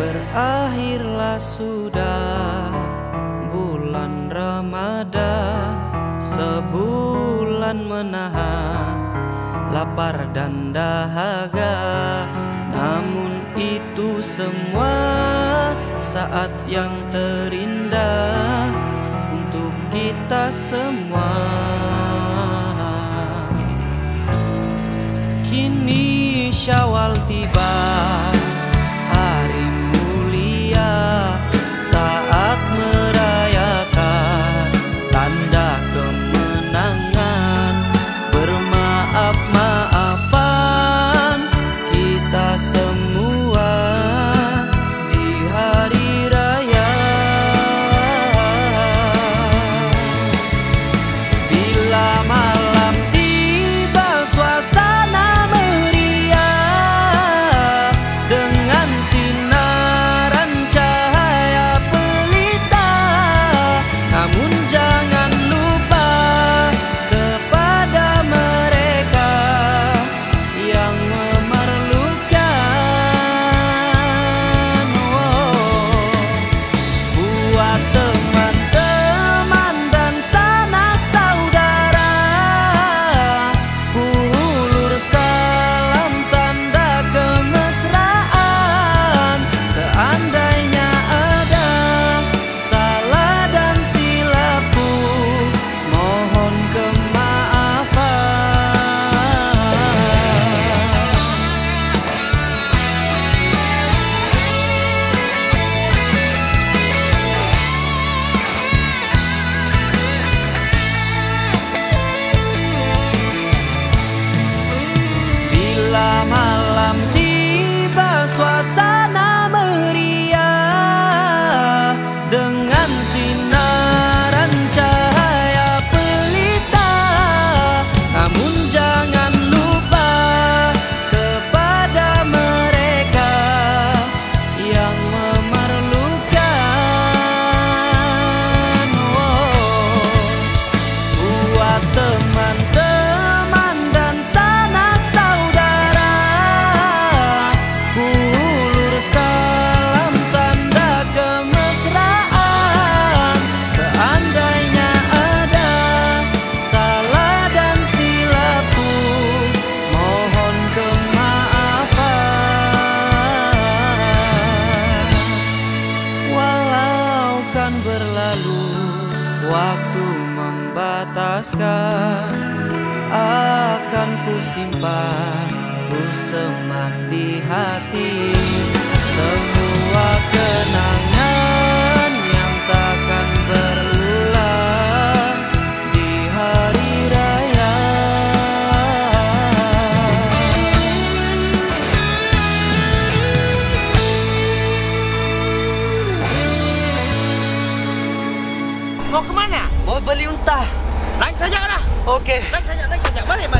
Berakhirlah sudah bulan Ramadhan Sebulan menahan lapar dan dahaga. Namun itu semua saat yang terindah Untuk kita semua. Kini syawal tiba. sua sala. waktu membataskan Akan ku simpan Ku semat di hati. Semua kenangan ok. Tách xe nhà, tách xe nhà, bắt đi mà.